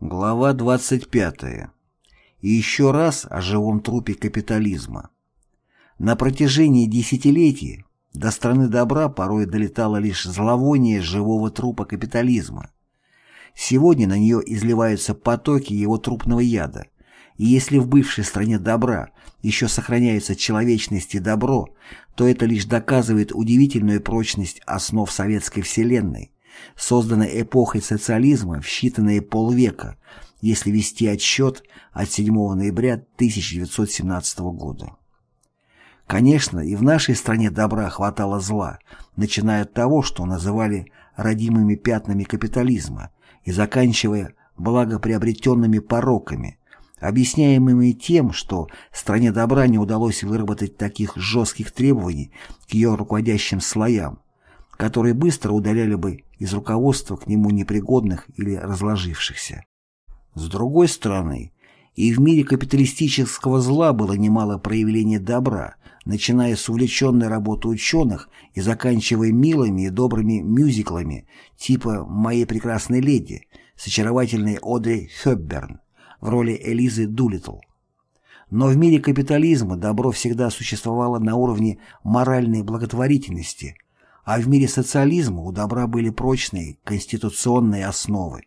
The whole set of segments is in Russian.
Глава 25. И еще раз о живом трупе капитализма. На протяжении десятилетий до страны добра порой долетало лишь зловоние живого трупа капитализма. Сегодня на нее изливаются потоки его трупного яда, и если в бывшей стране добра еще сохраняется человечность и добро, то это лишь доказывает удивительную прочность основ советской вселенной, созданной эпохой социализма в считанные полвека, если вести отсчет от 7 ноября 1917 года. Конечно, и в нашей стране добра хватало зла, начиная от того, что называли родимыми пятнами капитализма и заканчивая благоприобретенными пороками, объясняемыми тем, что стране добра не удалось выработать таких жестких требований к ее руководящим слоям, которые быстро удаляли бы из руководства к нему непригодных или разложившихся. С другой стороны, и в мире капиталистического зла было немало проявлений добра, начиная с увлеченной работы ученых и заканчивая милыми и добрыми мюзиклами типа «Моей прекрасной леди» с очаровательной Одри Хёбберн в роли Элизы Дулиттл. Но в мире капитализма добро всегда существовало на уровне моральной благотворительности, а в мире социализма у добра были прочные конституционные основы.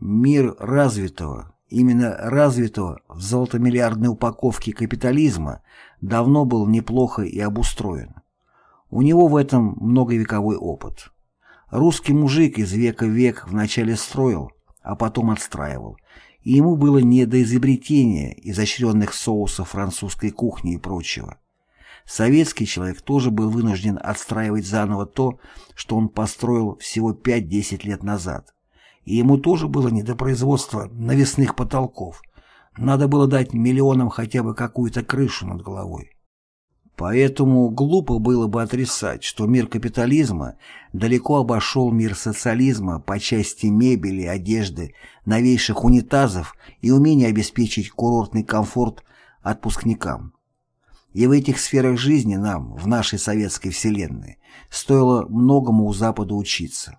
Мир развитого, именно развитого в золотомиллиардной упаковке капитализма давно был неплохо и обустроен. У него в этом многовековой опыт. Русский мужик из века в век вначале строил, а потом отстраивал, и ему было не до изобретения изощренных соусов французской кухни и прочего. Советский человек тоже был вынужден отстраивать заново то, что он построил всего 5-10 лет назад. И ему тоже было не до производства навесных потолков. Надо было дать миллионам хотя бы какую-то крышу над головой. Поэтому глупо было бы отрицать, что мир капитализма далеко обошел мир социализма по части мебели, одежды, новейших унитазов и умения обеспечить курортный комфорт отпускникам. И в этих сферах жизни нам, в нашей советской вселенной, стоило многому у Запада учиться.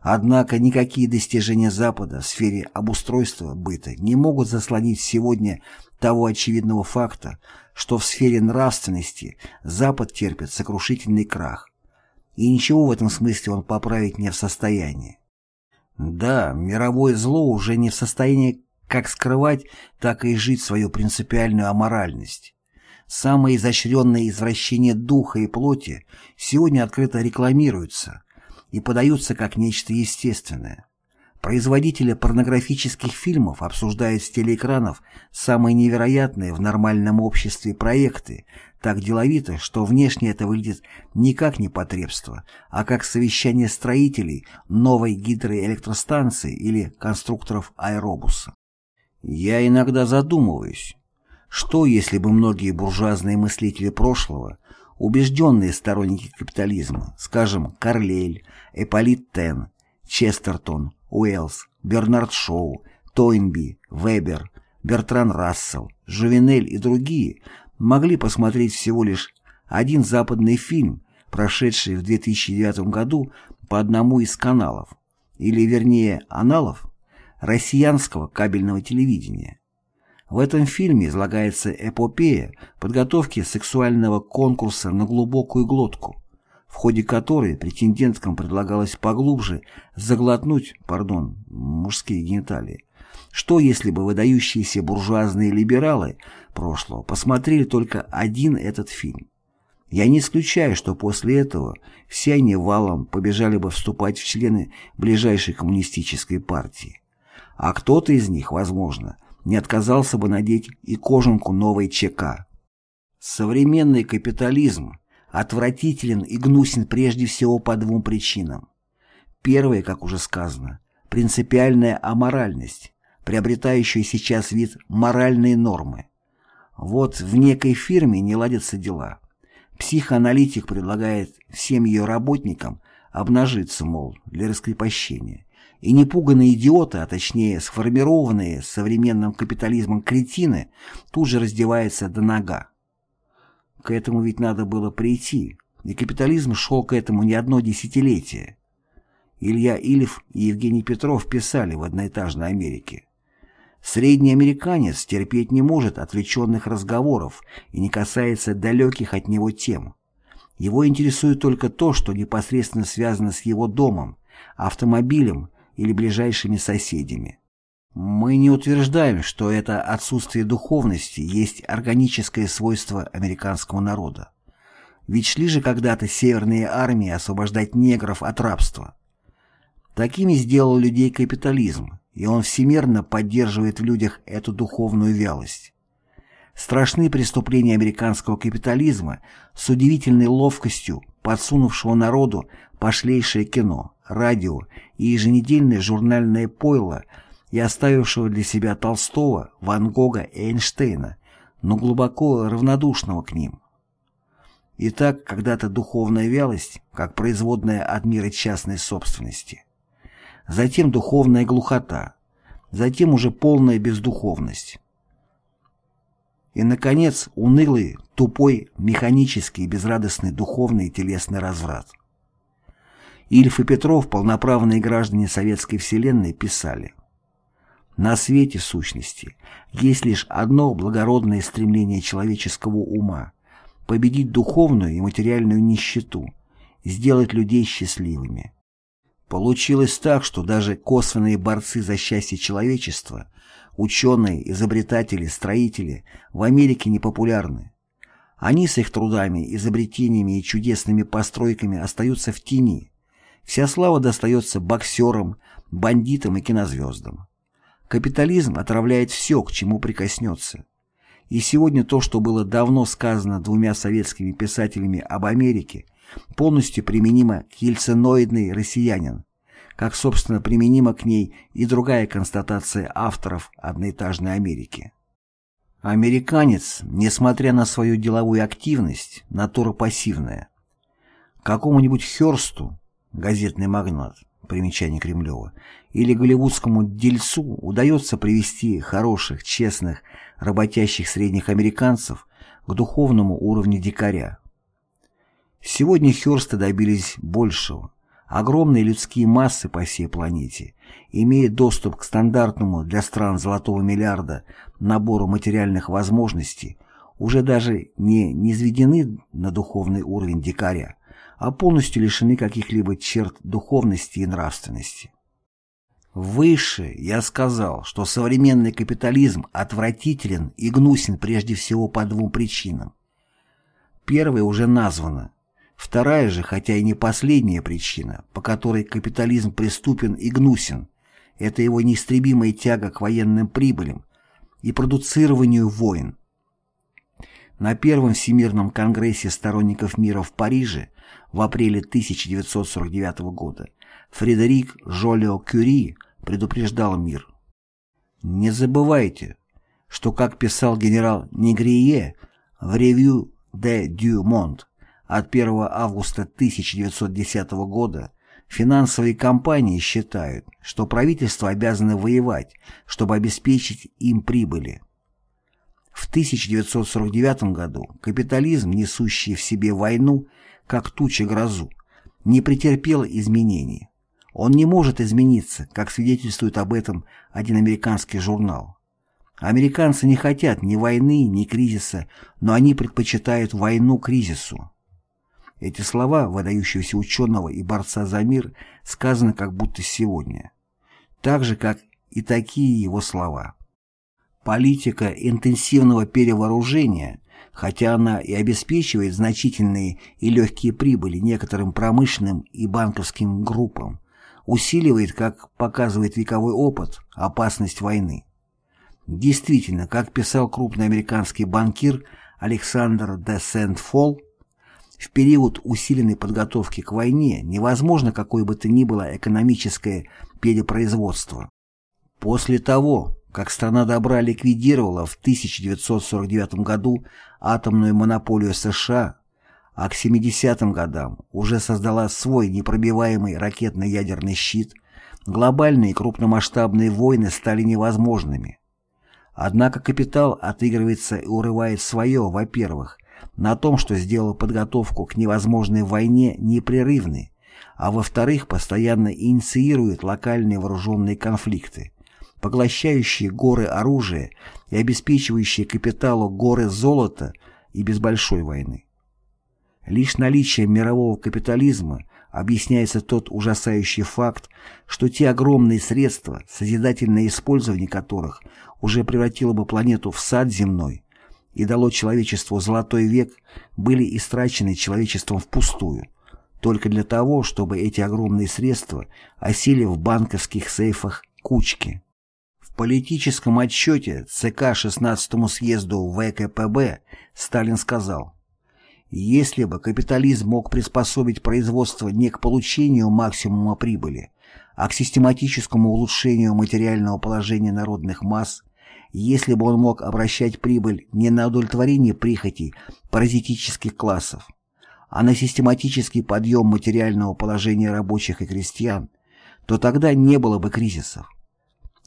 Однако никакие достижения Запада в сфере обустройства быта не могут заслонить сегодня того очевидного факта, что в сфере нравственности Запад терпит сокрушительный крах, и ничего в этом смысле он поправить не в состоянии. Да, мировое зло уже не в состоянии как скрывать, так и жить свою принципиальную аморальность. Самые изощренные извращения духа и плоти сегодня открыто рекламируются и подаются как нечто естественное. Производители порнографических фильмов обсуждают с телеэкранов самые невероятные в нормальном обществе проекты, так деловито, что внешне это выглядит не как непотребство, а как совещание строителей новой гидроэлектростанции или конструкторов аэробуса. Я иногда задумываюсь, что, если бы многие буржуазные мыслители прошлого, убежденные сторонники капитализма, скажем, Карлейль, Эполит Тен, Честертон, Уэллс, Бернард Шоу, Тойнби, Вебер, Бертран Рассел, Жувенель и другие, могли посмотреть всего лишь один западный фильм, прошедший в 2009 году по одному из каналов, или вернее аналов, россиянского кабельного телевидения. В этом фильме излагается эпопея подготовки сексуального конкурса на глубокую глотку, в ходе которой претенденткам предлагалось поглубже заглотнуть, пардон, мужские гениталии. Что если бы выдающиеся буржуазные либералы прошлого посмотрели только один этот фильм? Я не исключаю, что после этого все они валом побежали бы вступать в члены ближайшей коммунистической партии. А кто-то из них, возможно, не отказался бы надеть и кожанку новой ЧК. Современный капитализм отвратителен и гнусен прежде всего по двум причинам. Первое, как уже сказано, принципиальная аморальность, приобретающая сейчас вид моральной нормы. Вот в некой фирме не ладятся дела. Психоаналитик предлагает всем ее работникам обнажиться, мол, для раскрепощения. И непуганные идиоты, а точнее сформированные современным капитализмом кретины, тут же раздеваются до нога. К этому ведь надо было прийти, и капитализм шел к этому не одно десятилетие. Илья Ильф и Евгений Петров писали в «Одноэтажной Америке». Средний американец терпеть не может отвлеченных разговоров и не касается далеких от него тем. Его интересует только то, что непосредственно связано с его домом, автомобилем или ближайшими соседями. Мы не утверждаем, что это отсутствие духовности есть органическое свойство американского народа. Ведь шли же когда-то северные армии освобождать негров от рабства. Такими сделал людей капитализм, и он всемерно поддерживает в людях эту духовную вялость. Страшны преступления американского капитализма с удивительной ловкостью, подсунувшего народу пошлейшее кино, радио и еженедельное журнальное пойло и оставившего для себя Толстого, Ван Гога и Эйнштейна, но глубоко равнодушного к ним. Итак, когда-то духовная вялость, как производная от мира частной собственности – затем духовная глухота, затем уже полная бездуховность. И, наконец, унылый, тупой, механический, безрадостный духовный и телесный разврат. Ильф и Петров, полноправные граждане советской вселенной, писали «На свете сущности есть лишь одно благородное стремление человеческого ума – победить духовную и материальную нищету, сделать людей счастливыми». Получилось так, что даже косвенные борцы за счастье человечества, ученые, изобретатели, строители, в Америке не популярны. Они с их трудами, изобретениями и чудесными постройками остаются в тени. Вся слава достается боксерам, бандитам и кинозвездам. Капитализм отравляет все, к чему прикоснется. И сегодня то, что было давно сказано двумя советскими писателями об Америке, полностью применимо к ельциноидной россиянин, как, собственно, применима к ней и другая констатация авторов «Одноэтажной Америки». Американец, несмотря на свою деловую активность, натура пассивная. Какому-нибудь Хёрсту, газетный магнат, примечание Кремлева, или голливудскому дельцу удается привести хороших, честных, работящих средних американцев к духовному уровню дикаря. Сегодня Хёрсты добились большего. Огромные людские массы по всей планете имеют доступ к стандартному для стран золотого миллиарда набору материальных возможностей, уже даже не низведены на духовный уровень дикаря, а полностью лишены каких-либо черт духовности и нравственности. Выше я сказал, что современный капитализм отвратителен и гнусен прежде всего по двум причинам. Первая уже названа Вторая же, хотя и не последняя причина, по которой капитализм преступен и гнусен, это его неистребимая тяга к военным прибылям и продуцированию войн. На Первом Всемирном конгрессе сторонников мира в Париже в апреле 1949 года Фредерик Жолио Кюри предупреждал мир. Не забывайте, что, как писал генерал Негрие в «Ревью де Дю Монт», от 1 августа 1910 года финансовые компании считают, что правительство обязано воевать, чтобы обеспечить им прибыли. В 1949 году капитализм, несущий в себе войну, как туча грозу, не претерпел изменений. Он не может измениться, как свидетельствует об этом один американский журнал. Американцы не хотят ни войны, ни кризиса, но они предпочитают войну кризису. Эти слова выдающегося ученого и борца за мир сказаны как будто сегодня. Так же, как и такие его слова. Политика интенсивного перевооружения, хотя она и обеспечивает значительные и легкие прибыли некоторым промышленным и банковским группам, усиливает, как показывает вековой опыт, опасность войны. Действительно, как писал крупный американский банкир Александр де Сент-Фолл, в период усиленной подготовки к войне невозможно какое бы то ни было экономическое перепроизводство. После того, как страна добра ликвидировала в 1949 году атомную монополию США, а к 70-м годам уже создала свой непробиваемый ракетно-ядерный щит, глобальные крупномасштабные войны стали невозможными. Однако капитал отыгрывается и урывает свое, во-первых, на том, что сделал подготовку к невозможной войне непрерывной, а во-вторых, постоянно инициирует локальные вооруженные конфликты, поглощающие горы оружия и обеспечивающие капиталу горы золота и без большой войны. Лишь наличием мирового капитализма объясняется тот ужасающий факт, что те огромные средства, созидательное использование которых уже превратило бы планету в сад земной и дало человечеству золотой век, были истрачены человечеством впустую, только для того, чтобы эти огромные средства осели в банковских сейфах кучки. В политическом отчете ЦК 16 съезду ВКПБ Сталин сказал «Если бы капитализм мог приспособить производство не к получению максимума прибыли, а к систематическому улучшению материального положения народных масс, если бы он мог обращать прибыль не на удовлетворение прихотей паразитических классов, а на систематический подъем материального положения рабочих и крестьян, то тогда не было бы кризисов.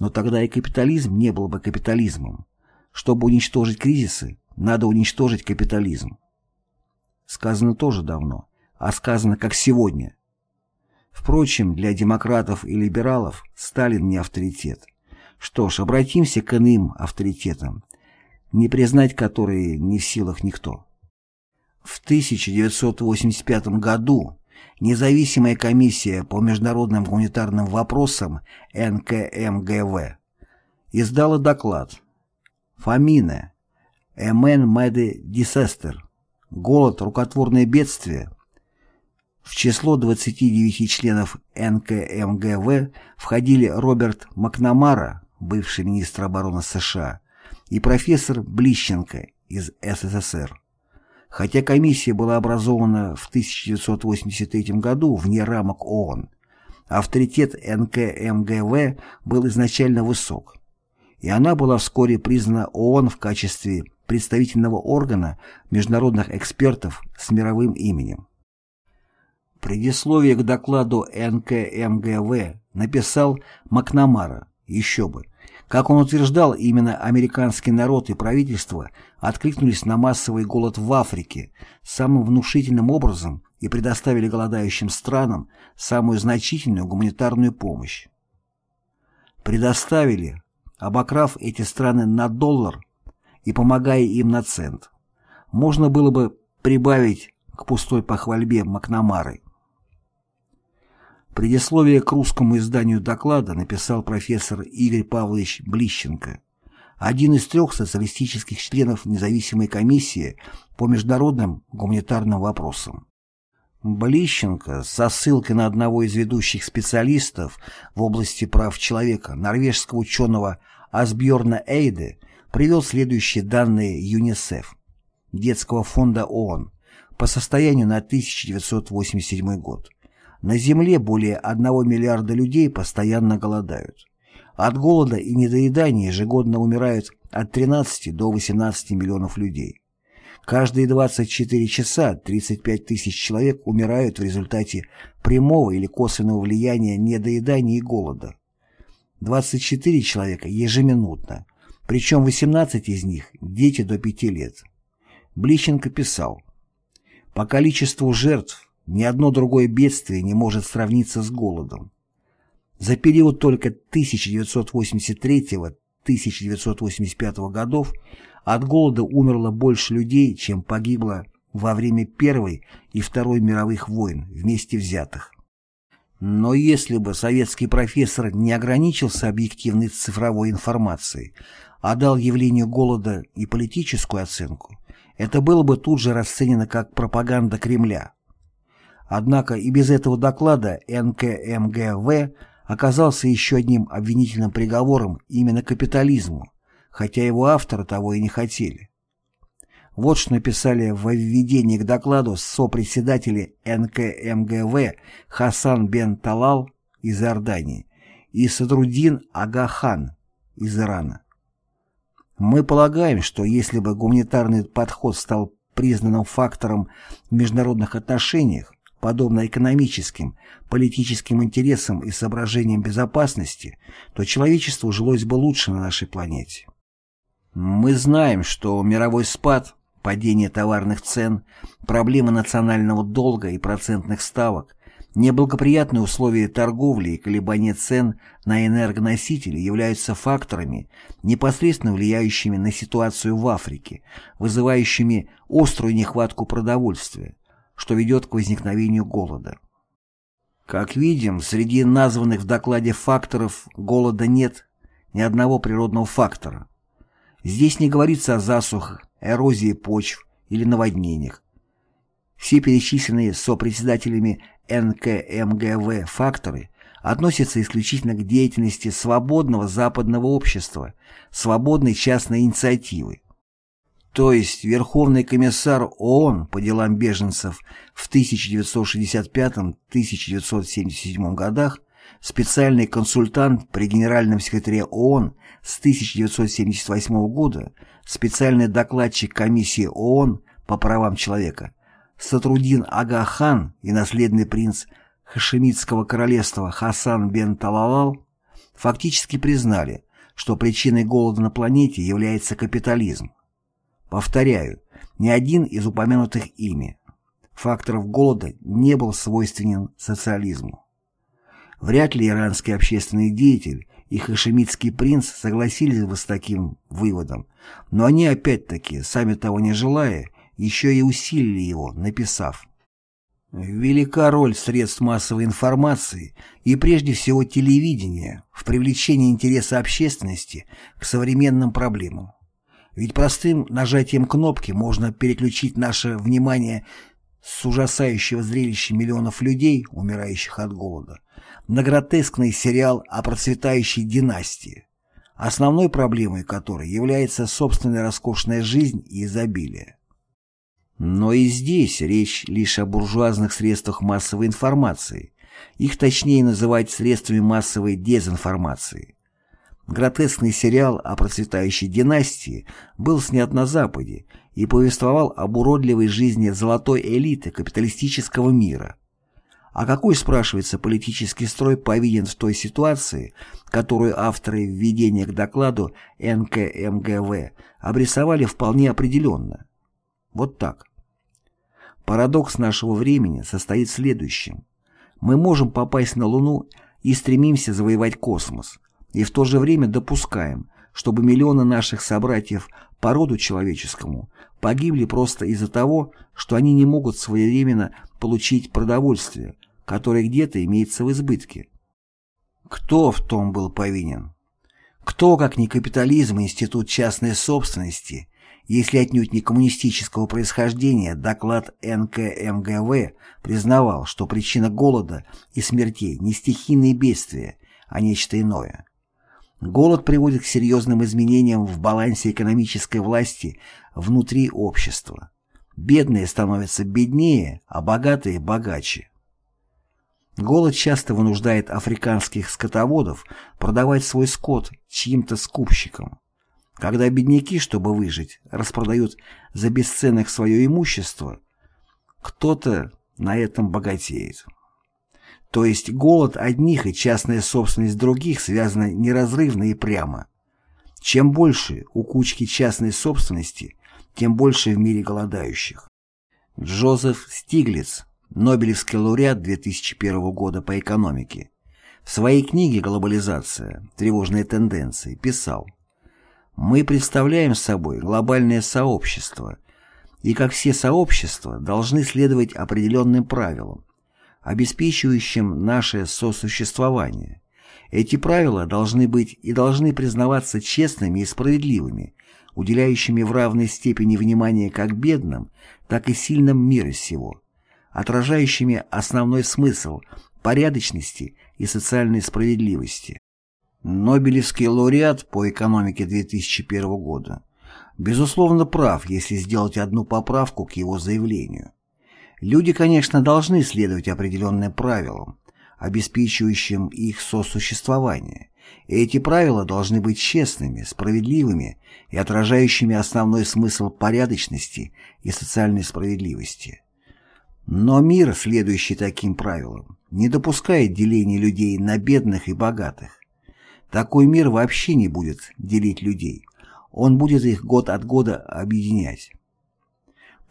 Но тогда и капитализм не был бы капитализмом. Чтобы уничтожить кризисы, надо уничтожить капитализм. Сказано тоже давно, а сказано как сегодня. Впрочем, для демократов и либералов Сталин не авторитет. Что ж, обратимся к иным авторитетам, не признать которые не в силах никто. В 1985 году независимая комиссия по международным гуманитарным вопросам НКМГВ издала доклад «Фамина. Эмен Меде Дисестер. Голод, рукотворное бедствие». В число 29 членов НКМГВ входили Роберт Макнамара, бывший министр обороны США, и профессор Блищенко из СССР. Хотя комиссия была образована в 1983 году вне рамок ООН, авторитет НКМГВ был изначально высок, и она была вскоре признана ООН в качестве представительного органа международных экспертов с мировым именем. Предисловие к докладу НКМГВ написал Макнамара, еще бы, как он утверждал, именно американский народ и правительство откликнулись на массовый голод в Африке самым внушительным образом и предоставили голодающим странам самую значительную гуманитарную помощь. Предоставили, обокрав эти страны на доллар и помогая им на цент. Можно было бы прибавить к пустой похвальбе Макнамары. Предисловие к русскому изданию доклада написал профессор Игорь Павлович Блищенко, один из трех социалистических членов независимой комиссии по международным гуманитарным вопросам. Блищенко со ссылкой на одного из ведущих специалистов в области прав человека, норвежского ученого Асбьорна Эйде, привел следующие данные ЮНИСЕФ, Детского фонда ООН, по состоянию на 1987 год. На Земле более 1 миллиарда людей постоянно голодают. От голода и недоедания ежегодно умирают от 13 до 18 миллионов людей. Каждые 24 часа 35 тысяч человек умирают в результате прямого или косвенного влияния недоедания и голода. 24 человека ежеминутно, причем 18 из них – дети до 5 лет. Блищенко писал, «По количеству жертв ни одно другое бедствие не может сравниться с голодом. За период только 1983-1985 годов от голода умерло больше людей, чем погибло во время Первой и Второй мировых войн вместе взятых. Но если бы советский профессор не ограничился объективной цифровой информацией, а дал явлению голода и политическую оценку, это было бы тут же расценено как пропаганда Кремля. Однако и без этого доклада НКМГВ оказался еще одним обвинительным приговором именно капитализму, хотя его авторы того и не хотели. Вот что написали в введении к докладу сопредседатели НКМГВ Хасан бен Талал из Иордании и Садрудин Агахан из Ирана. Мы полагаем, что если бы гуманитарный подход стал признанным фактором в международных отношениях, подобно экономическим, политическим интересам и соображениям безопасности, то человечеству жилось бы лучше на нашей планете. Мы знаем, что мировой спад, падение товарных цен, проблемы национального долга и процентных ставок, Неблагоприятные условия торговли и колебания цен на энергоносители являются факторами, непосредственно влияющими на ситуацию в Африке, вызывающими острую нехватку продовольствия, что ведет к возникновению голода. Как видим, среди названных в докладе факторов голода нет ни одного природного фактора. Здесь не говорится о засухах, эрозии почв или наводнениях. Все перечисленные сопредседателями НКМГВ факторы относятся исключительно к деятельности свободного западного общества, свободной частной инициативы. То есть Верховный комиссар ООН по делам беженцев в 1965-1977 годах, специальный консультант при Генеральном секретаре ООН с 1978 года, специальный докладчик комиссии ООН по правам человека – Сатрудин Ага-хан и наследный принц Хашемитского королевства Хасан бен Талалал фактически признали, что причиной голода на планете является капитализм. Повторяю, ни один из упомянутых ими факторов голода не был свойственен социализму. Вряд ли иранский общественный деятель и хашемитский принц согласились бы с таким выводом, но они опять-таки, сами того не желая, еще и усилили его, написав Велика роль средств массовой информации и прежде всего телевидения в привлечении интереса общественности к современным проблемам. Ведь простым нажатием кнопки можно переключить наше внимание с ужасающего зрелища миллионов людей, умирающих от голода, на гротескный сериал о процветающей династии, основной проблемой которой является собственная роскошная жизнь и изобилие. Но и здесь речь лишь о буржуазных средствах массовой информации. Их точнее называть средствами массовой дезинформации. Гротескный сериал о процветающей династии был снят на Западе и повествовал об уродливой жизни золотой элиты капиталистического мира. А какой, спрашивается, политический строй повинен в той ситуации, которую авторы введения к докладу НКМГВ обрисовали вполне определенно? Вот так. Парадокс нашего времени состоит в следующем. Мы можем попасть на Луну и стремимся завоевать космос, и в то же время допускаем, чтобы миллионы наших собратьев по роду человеческому погибли просто из-за того, что они не могут своевременно получить продовольствие, которое где-то имеется в избытке. Кто в том был повинен? Кто, как не капитализм и институт частной собственности, если отнюдь не коммунистического происхождения, доклад НКМГВ признавал, что причина голода и смертей не стихийные бедствия, а нечто иное. Голод приводит к серьезным изменениям в балансе экономической власти внутри общества. Бедные становятся беднее, а богатые – богаче. Голод часто вынуждает африканских скотоводов продавать свой скот чьим-то скупщикам. Когда бедняки, чтобы выжить, распродают за бесценок свое имущество, кто-то на этом богатеет. То есть голод одних и частная собственность других связаны неразрывно и прямо. Чем больше у кучки частной собственности, тем больше в мире голодающих. Джозеф Стиглиц, Нобелевский лауреат 2001 года по экономике, в своей книге «Глобализация. Тревожные тенденции» писал мы представляем собой глобальное сообщество, и как все сообщества должны следовать определенным правилам, обеспечивающим наше сосуществование. Эти правила должны быть и должны признаваться честными и справедливыми, уделяющими в равной степени внимания как бедным, так и сильным мира сего, отражающими основной смысл порядочности и социальной справедливости. Нобелевский лауреат по экономике 2001 года безусловно прав, если сделать одну поправку к его заявлению. Люди, конечно, должны следовать определенным правилам, обеспечивающим их сосуществование. И эти правила должны быть честными, справедливыми и отражающими основной смысл порядочности и социальной справедливости. Но мир, следующий таким правилам, не допускает деления людей на бедных и богатых. Такой мир вообще не будет делить людей. Он будет их год от года объединять.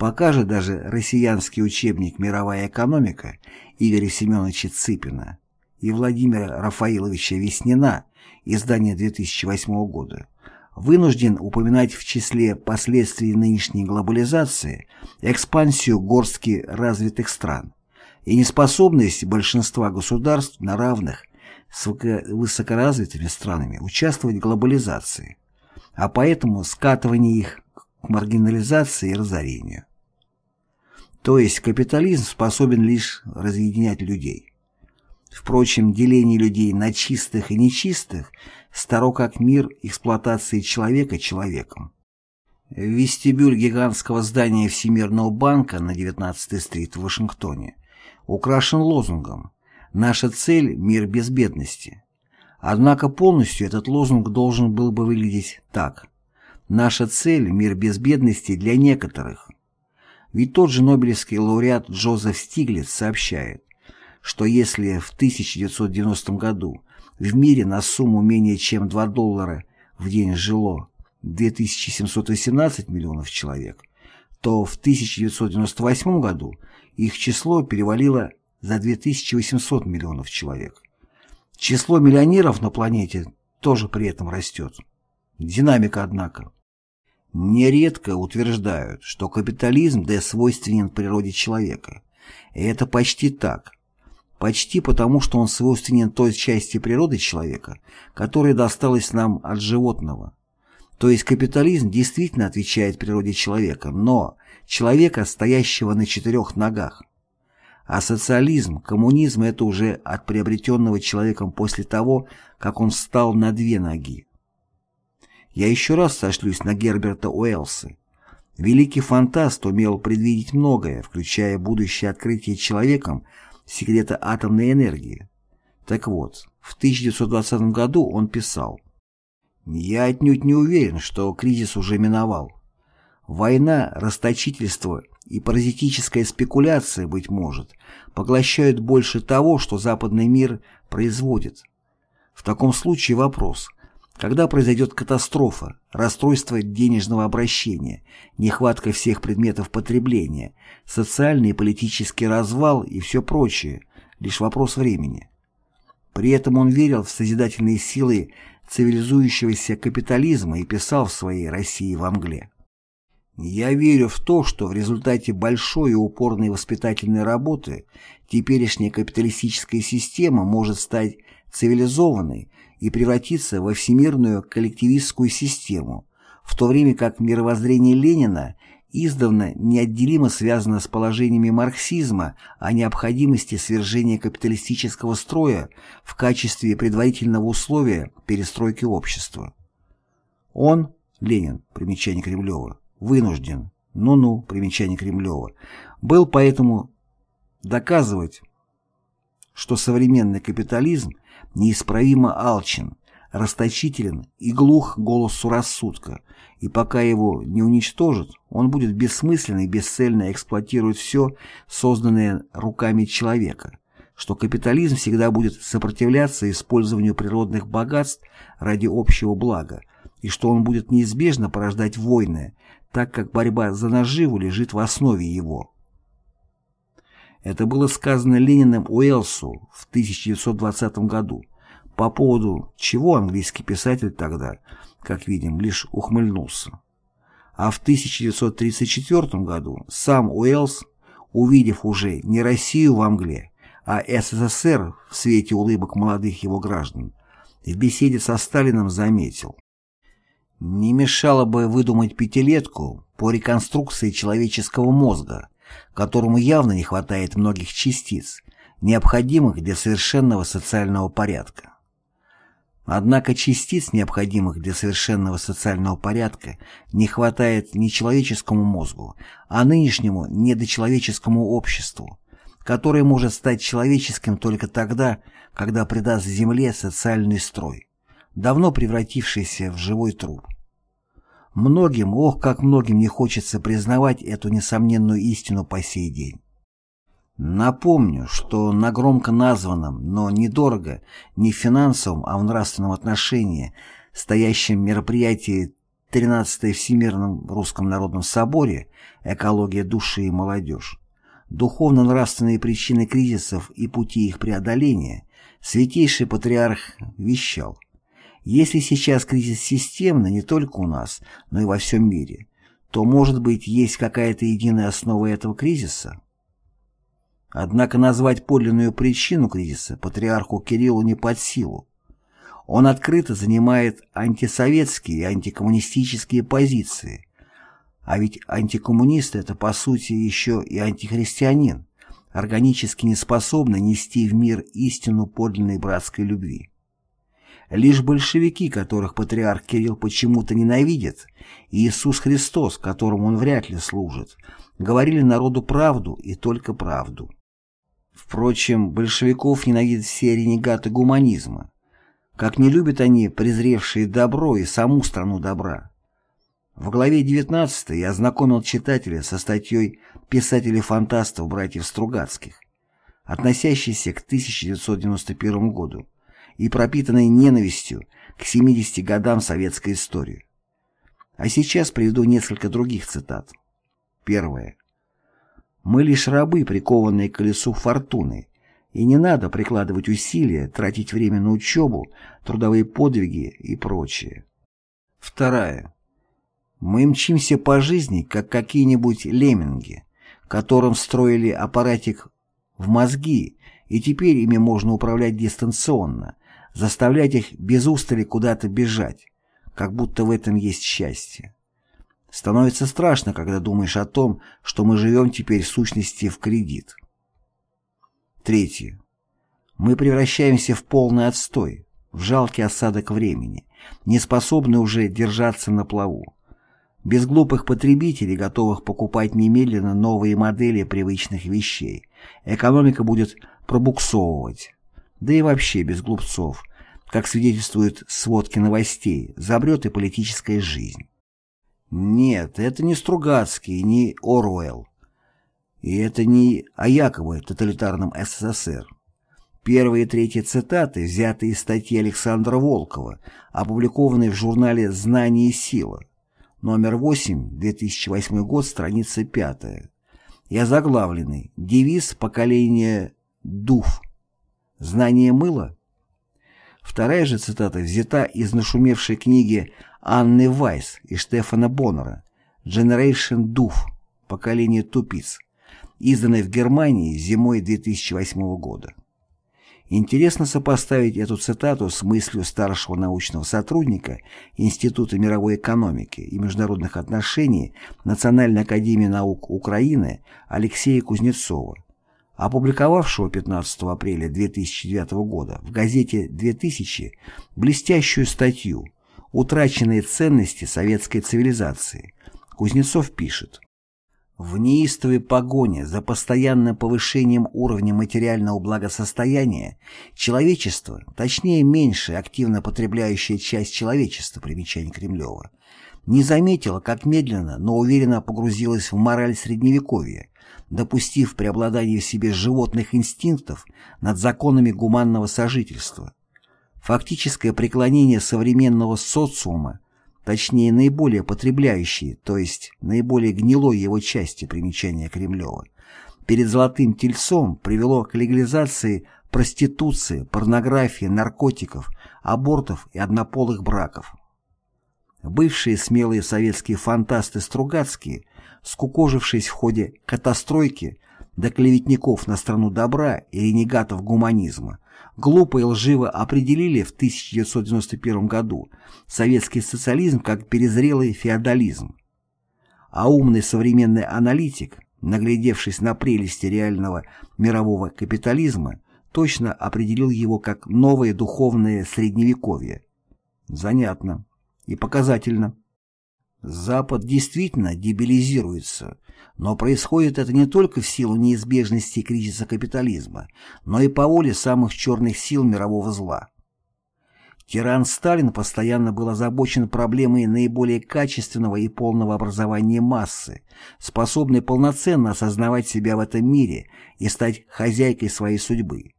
Пока же даже россиянский учебник «Мировая экономика» Игоря Семеновича Цыпина и Владимира Рафаиловича Веснина, издание 2008 года, вынужден упоминать в числе последствий нынешней глобализации экспансию горстки развитых стран и неспособность большинства государств на равных с высокоразвитыми странами участвовать в глобализации, а поэтому скатывание их к маргинализации и разорению. То есть капитализм способен лишь разъединять людей. Впрочем, деление людей на чистых и нечистых старо как мир эксплуатации человека человеком. Вестибюль гигантского здания Всемирного банка на 19-й стрит в Вашингтоне украшен лозунгом «Наша цель – мир без бедности». Однако полностью этот лозунг должен был бы выглядеть так. «Наша цель – мир без бедности для некоторых». Ведь тот же Нобелевский лауреат Джозеф Стиглиц сообщает, что если в 1990 году в мире на сумму менее чем 2 доллара в день жило 2718 миллионов человек, то в 1998 году их число перевалило за 2800 миллионов человек. Число миллионеров на планете тоже при этом растет. Динамика, однако. Нередко утверждают, что капитализм да свойственен природе человека. И это почти так. Почти потому, что он свойственен той части природы человека, которая досталась нам от животного. То есть капитализм действительно отвечает природе человека, но человека, стоящего на четырех ногах. А социализм, коммунизм – это уже от приобретенного человеком после того, как он встал на две ноги. Я еще раз сошлюсь на Герберта Уэллса. Великий фантаст умел предвидеть многое, включая будущее открытие человеком секрета атомной энергии. Так вот, в 1920 году он писал «Я отнюдь не уверен, что кризис уже миновал. Война, расточительство и паразитическая спекуляция, быть может, поглощают больше того, что западный мир производит. В таком случае вопрос – когда произойдет катастрофа, расстройство денежного обращения, нехватка всех предметов потребления, социальный и политический развал и все прочее – лишь вопрос времени. При этом он верил в созидательные силы цивилизующегося капитализма и писал в своей «России во мгле». Я верю в то, что в результате большой и упорной воспитательной работы теперешняя капиталистическая система может стать цивилизованной и превратиться во всемирную коллективистскую систему, в то время как мировоззрение Ленина издавна неотделимо связано с положениями марксизма о необходимости свержения капиталистического строя в качестве предварительного условия перестройки общества. Он, Ленин, примечание Кремлева, вынужден, ну-ну, примечание Кремлева, был поэтому доказывать, что современный капитализм неисправимо алчен, расточителен и глух голосу рассудка, и пока его не уничтожат, он будет бессмысленно и бесцельно эксплуатировать все, созданное руками человека, что капитализм всегда будет сопротивляться использованию природных богатств ради общего блага, и что он будет неизбежно порождать войны, так как борьба за наживу лежит в основе его. Это было сказано Лениным Уэлсу в 1920 году, по поводу чего английский писатель тогда, как видим, лишь ухмыльнулся. А в 1934 году сам Уэллс, увидев уже не Россию в Англии, а СССР в свете улыбок молодых его граждан, в беседе со Сталином заметил. Не мешало бы выдумать пятилетку по реконструкции человеческого мозга, которому явно не хватает многих частиц, необходимых для совершенного социального порядка. Однако частиц, необходимых для совершенного социального порядка, не хватает ни человеческому мозгу, а нынешнему недочеловеческому обществу, которое может стать человеческим только тогда, когда придаст Земле социальный строй, давно превратившийся в живой труп. Многим, ох, как многим не хочется признавать эту несомненную истину по сей день. Напомню, что на громко названном, но недорого, не в финансовом, а в нравственном отношении, стоящем мероприятии 13 Всемирном Русском Народном Соборе «Экология души и молодежь», духовно-нравственные причины кризисов и пути их преодоления, святейший патриарх вещал, если сейчас кризис системный не только у нас, но и во всем мире, то, может быть, есть какая-то единая основа этого кризиса? Однако назвать подлинную причину кризиса патриарху Кириллу не под силу. Он открыто занимает антисоветские и антикоммунистические позиции. А ведь антикоммунист – это, по сути, еще и антихристианин, органически не способный нести в мир истину подлинной братской любви. Лишь большевики, которых патриарх Кирилл почему-то ненавидит, и Иисус Христос, которому он вряд ли служит, говорили народу правду и только правду. Впрочем, большевиков ненавидят все ренегаты гуманизма, как не любят они презревшие добро и саму страну добра. В главе 19 я ознакомил читателя со статьей писателей-фантастов братьев Стругацких, относящейся к 1991 году и пропитанной ненавистью к 70 годам советской истории. А сейчас приведу несколько других цитат. Первое. «Мы лишь рабы, прикованные к колесу фортуны, и не надо прикладывать усилия, тратить время на учебу, трудовые подвиги и прочее». Второе. Мы мчимся по жизни, как какие-нибудь лемминги, которым строили аппаратик в мозги, и теперь ими можно управлять дистанционно, заставлять их без устали куда-то бежать, как будто в этом есть счастье. Становится страшно, когда думаешь о том, что мы живем теперь в сущности в кредит. Третье. Мы превращаемся в полный отстой, в жалкий осадок времени, не способны уже держаться на плаву. Без глупых потребителей, готовых покупать немедленно новые модели привычных вещей, экономика будет пробуксовывать да и вообще без глупцов, как свидетельствуют сводки новостей, забрет и политическая жизнь. Нет, это не Стругацкий, не Оруэлл. И это не о якобы тоталитарном СССР. Первые и третьи цитаты взяты из статьи Александра Волкова, опубликованной в журнале «Знание и сила», номер 8, 2008 год, страница 5. И озаглавленный «Девиз поколения ДУФ» Знание мыла? Вторая же цитата взята из нашумевшей книги Анны Вайс и Штефана Боннера «Generation Doof. Поколение тупиц», изданной в Германии зимой 2008 года. Интересно сопоставить эту цитату с мыслью старшего научного сотрудника Института мировой экономики и международных отношений Национальной академии наук Украины Алексея Кузнецова, опубликовавшего 15 апреля 2009 года в газете «2000» блестящую статью «Утраченные ценности советской цивилизации», Кузнецов пишет. В неистовой погоне за постоянным повышением уровня материального благосостояния человечество, точнее меньшая активно потребляющая часть человечества, примечание Кремлева, не заметила, как медленно, но уверенно погрузилась в мораль Средневековья, допустив преобладание в себе животных инстинктов над законами гуманного сожительства. Фактическое преклонение современного социума, точнее наиболее потребляющей, то есть наиболее гнилой его части примечания Кремлева, перед золотым тельцом привело к легализации проституции, порнографии, наркотиков, абортов и однополых браков. Бывшие смелые советские фантасты Стругацкие скукожившись в ходе катастройки до клеветников на страну добра и ренегатов гуманизма, глупо и лживо определили в 1991 году советский социализм как перезрелый феодализм. А умный современный аналитик, наглядевшись на прелести реального мирового капитализма, точно определил его как новое духовное средневековье. Занятно и показательно. Запад действительно дебилизируется, но происходит это не только в силу неизбежности кризиса капитализма, но и по воле самых черных сил мирового зла. Тиран Сталин постоянно был озабочен проблемой наиболее качественного и полного образования массы, способной полноценно осознавать себя в этом мире и стать хозяйкой своей судьбы.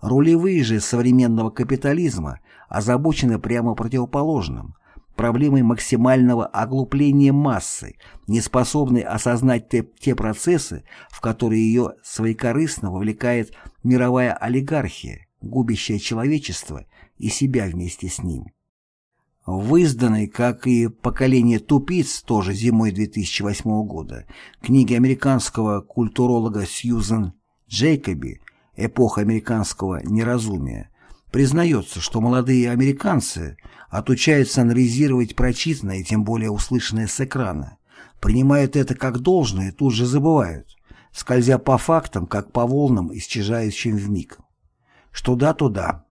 Рулевые же современного капитализма озабочены прямо противоположным проблемой максимального оглупления массы, не способной осознать те, те процессы, в которые ее своекорыстно вовлекает мировая олигархия, губящая человечество и себя вместе с ним. В изданной, как и «Поколение тупиц», тоже зимой 2008 года, книге американского культуролога Сьюзен Джейкоби «Эпоха американского неразумия», признается, что молодые американцы отучаются анализировать прочитанное и тем более услышанное с экрана, принимают это как должное и тут же забывают, скользя по фактам, как по волнам, исчезающим в миг. Что да, то да.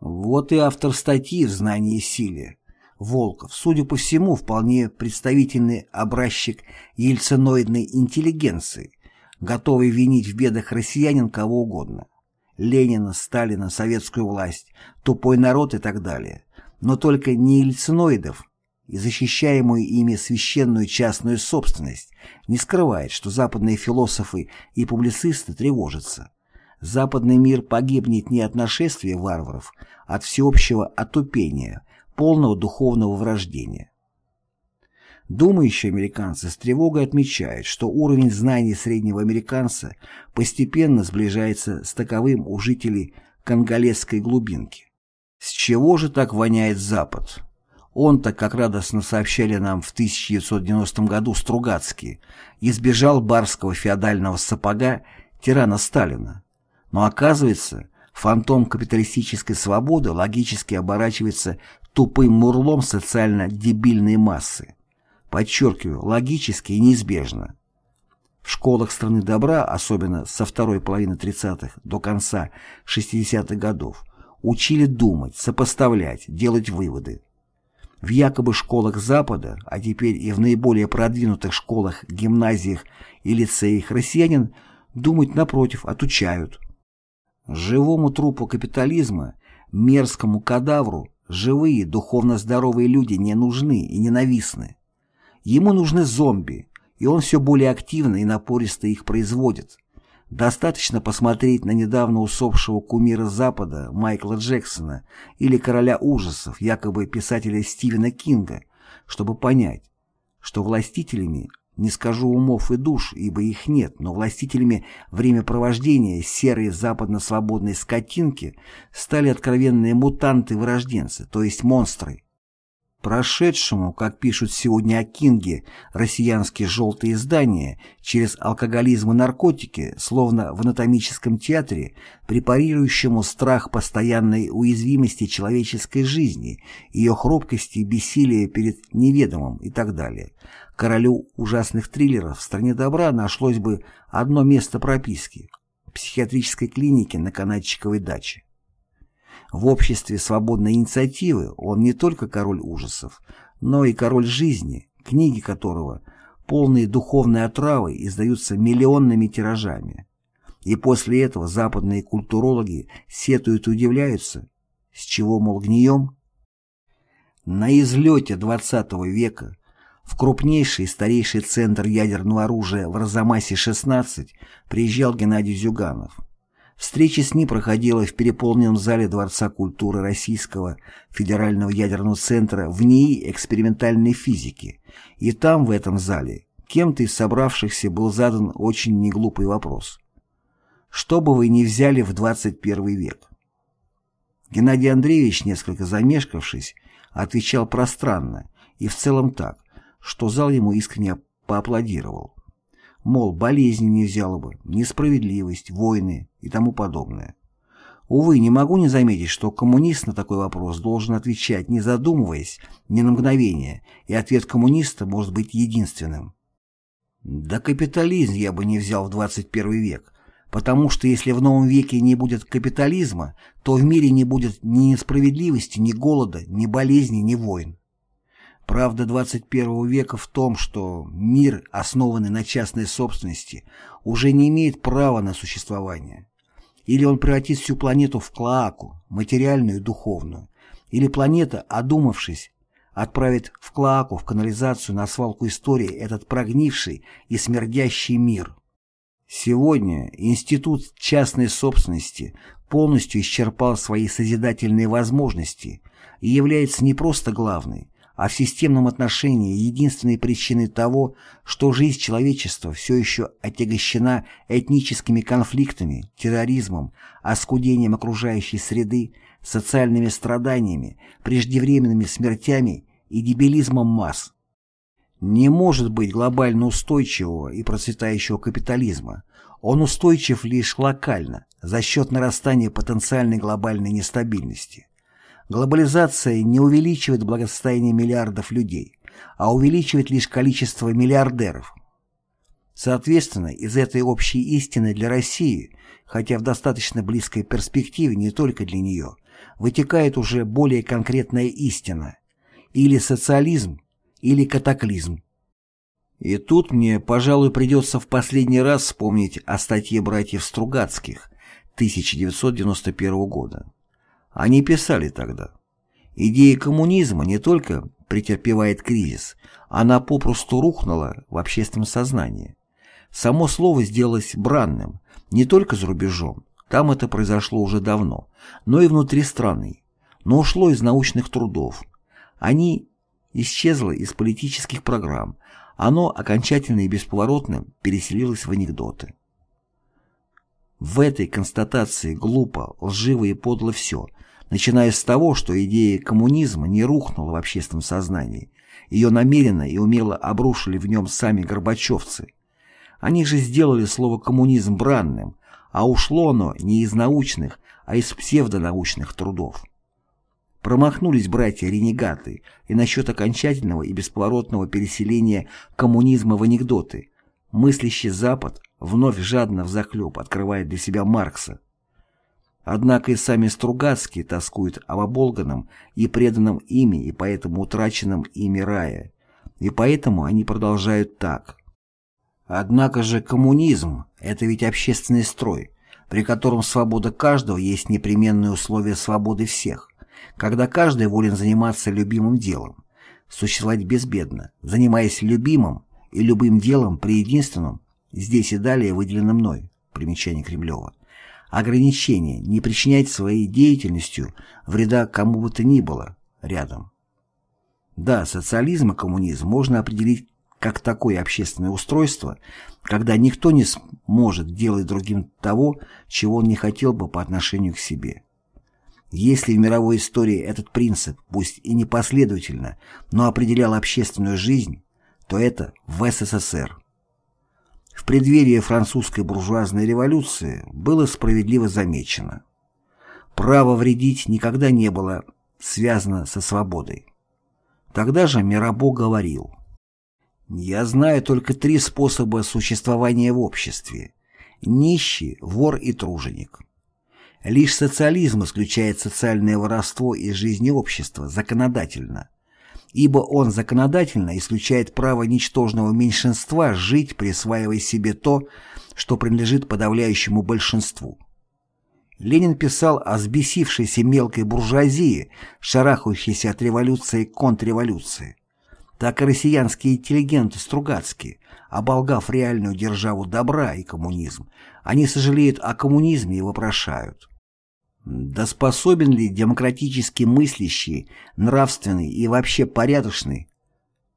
Вот и автор статьи в «Знании и силе» Волков, судя по всему, вполне представительный образчик ельциноидной интеллигенции, готовый винить в бедах россиянин кого угодно. Ленина, Сталина, советскую власть, тупой народ и так далее. Но только не ельциноидов и защищаемую ими священную частную собственность не скрывает, что западные философы и публицисты тревожатся. Западный мир погибнет не от нашествия варваров, а от всеобщего отупения, полного духовного врождения. Думающие американцы с тревогой отмечают, что уровень знаний среднего американца постепенно сближается с таковым у жителей конголезской глубинки. С чего же так воняет Запад? Он-то, как радостно сообщали нам в 1990 году Стругацкие, избежал барского феодального сапога тирана Сталина. Но оказывается, фантом капиталистической свободы логически оборачивается тупым мурлом социально-дебильной массы. Подчеркиваю, логически и неизбежно. В школах страны добра, особенно со второй половины 30-х до конца 60-х годов, учили думать, сопоставлять, делать выводы. В якобы школах Запада, а теперь и в наиболее продвинутых школах, гимназиях и лицеях россиянин думать, напротив, отучают. Живому трупу капитализма, мерзкому кадавру, живые, духовно здоровые люди не нужны и ненавистны. Ему нужны зомби, и он все более активно и напористо их производит. Достаточно посмотреть на недавно усопшего кумира Запада Майкла Джексона или короля ужасов, якобы писателя Стивена Кинга, чтобы понять, что властителями, не скажу умов и душ, ибо их нет, но властителями времяпровождения серой западно-свободной скотинки стали откровенные мутанты-вырожденцы, то есть монстры, Прошедшему, как пишут сегодня о Кинге, россиянские желтые издания, через алкоголизм и наркотики, словно в анатомическом театре, препарирующему страх постоянной уязвимости человеческой жизни, ее хрупкости и бессилия перед неведомым и так далее. Королю ужасных триллеров в «Стране добра» нашлось бы одно место прописки – психиатрической клинике на Канадчиковой даче. В обществе свободной инициативы он не только король ужасов, но и король жизни, книги которого, полные духовной отравы, издаются миллионными тиражами. И после этого западные культурологи сетуют и удивляются, с чего, мол, гнием? На излете XX века в крупнейший и старейший центр ядерного оружия в Розамасе-16 приезжал Геннадий Зюганов – Встреча с ним проходила в переполненном зале Дворца культуры Российского федерального ядерного центра в НИИ экспериментальной физики, и там, в этом зале, кем-то из собравшихся был задан очень неглупый вопрос. Что бы вы ни взяли в 21 век? Геннадий Андреевич, несколько замешкавшись, отвечал пространно и в целом так, что зал ему искренне поаплодировал мол, болезни не взяла бы, несправедливость, войны и тому подобное. Увы, не могу не заметить, что коммунист на такой вопрос должен отвечать, не задумываясь ни на мгновение, и ответ коммуниста может быть единственным. Да капитализм я бы не взял в 21 век, потому что если в новом веке не будет капитализма, то в мире не будет ни несправедливости, ни голода, ни болезни, ни войн. Правда 21 века в том, что мир, основанный на частной собственности, уже не имеет права на существование. Или он превратит всю планету в клоаку, материальную и духовную, или планета, одумавшись, отправит в клоаку, в канализацию, на свалку истории этот прогнивший и смердящий мир. Сегодня институт частной собственности полностью исчерпал свои созидательные возможности и является не просто главной, а в системном отношении единственной причиной того, что жизнь человечества все еще отягощена этническими конфликтами, терроризмом, оскудением окружающей среды, социальными страданиями, преждевременными смертями и дебилизмом масс. Не может быть глобально устойчивого и процветающего капитализма. Он устойчив лишь локально, за счет нарастания потенциальной глобальной нестабильности. Глобализация не увеличивает благосостояние миллиардов людей, а увеличивает лишь количество миллиардеров. Соответственно, из этой общей истины для России, хотя в достаточно близкой перспективе не только для нее, вытекает уже более конкретная истина – или социализм, или катаклизм. И тут мне, пожалуй, придется в последний раз вспомнить о статье братьев Стругацких 1991 года. Они писали тогда. Идея коммунизма не только претерпевает кризис, она попросту рухнула в общественном сознании. Само слово сделалось бранным, не только за рубежом, там это произошло уже давно, но и внутри страны, но ушло из научных трудов. Они исчезло из политических программ, оно окончательно и бесповоротно переселилось в анекдоты. В этой констатации глупо, лживо и подло все, начиная с того, что идея коммунизма не рухнула в общественном сознании, ее намеренно и умело обрушили в нем сами горбачевцы. Они же сделали слово «коммунизм» бранным, а ушло оно не из научных, а из псевдонаучных трудов. Промахнулись братья-ренегаты и насчет окончательного и бесповоротного переселения коммунизма в анекдоты. Мыслящий Запад вновь жадно взахлеб открывает для себя Маркса. Однако и сами Стругацкие тоскуют об оболганном и преданном ими и поэтому утраченном ими рае. И поэтому они продолжают так. Однако же коммунизм – это ведь общественный строй, при котором свобода каждого есть непременное условие свободы всех когда каждый волен заниматься любимым делом, существовать безбедно, занимаясь любимым и любым делом при единственном, здесь и далее выделенном мной, примечание Кремлева, ограничение не причинять своей деятельностью вреда кому бы то ни было рядом. Да, социализм и коммунизм можно определить как такое общественное устройство, когда никто не сможет делать другим того, чего он не хотел бы по отношению к себе. Если в мировой истории этот принцип, пусть и непоследовательно, но определял общественную жизнь, то это в СССР. В преддверии французской буржуазной революции было справедливо замечено. Право вредить никогда не было связано со свободой. Тогда же Мирабо говорил «Я знаю только три способа существования в обществе – нищий, вор и труженик». Лишь социализм исключает социальное воровство из жизни общества законодательно, ибо он законодательно исключает право ничтожного меньшинства жить, присваивая себе то, что принадлежит подавляющему большинству. Ленин писал о взбесившейся мелкой буржуазии, шарахающейся от революции к контрреволюции. Так и россиянские интеллигенты Стругацкие, оболгав реальную державу добра и коммунизм, они сожалеют о коммунизме и вопрошают. Да способен ли демократически мыслящий, нравственный и вообще порядочный?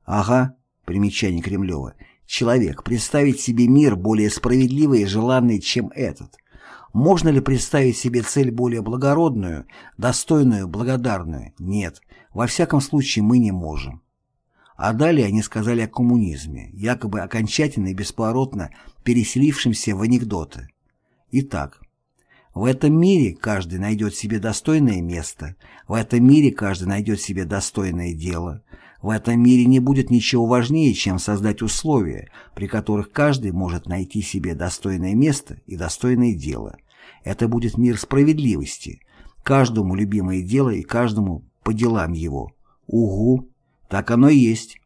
Ага, примечание Кремлева. Человек представить себе мир более справедливый и желанный, чем этот. Можно ли представить себе цель более благородную, достойную, благодарную? Нет. Во всяком случае, мы не можем. А далее они сказали о коммунизме, якобы окончательно и бесповоротно переселившемся в анекдоты. Итак, в этом мире каждый найдет себе достойное место, в этом мире каждый найдет себе достойное дело, в этом мире не будет ничего важнее, чем создать условия, при которых каждый может найти себе достойное место и достойное дело. Это будет мир справедливости, каждому любимое дело и каждому по делам его. Угу, так оно и есть.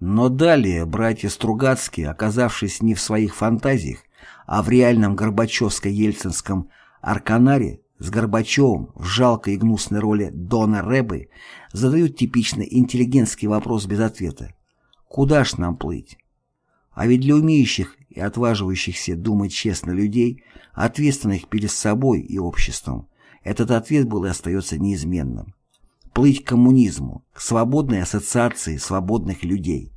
Но далее братья Стругацкие, оказавшись не в своих фантазиях, а в реальном Горбачевско-Ельцинском Арканаре с Горбачевым в жалкой и гнусной роли Дона Рэбы задают типичный интеллигентский вопрос без ответа. Куда ж нам плыть? А ведь для умеющих и отваживающихся думать честно людей, ответственных перед собой и обществом, этот ответ был и остается неизменным. плыть к коммунизму, к свободной ассоциации свободных людей.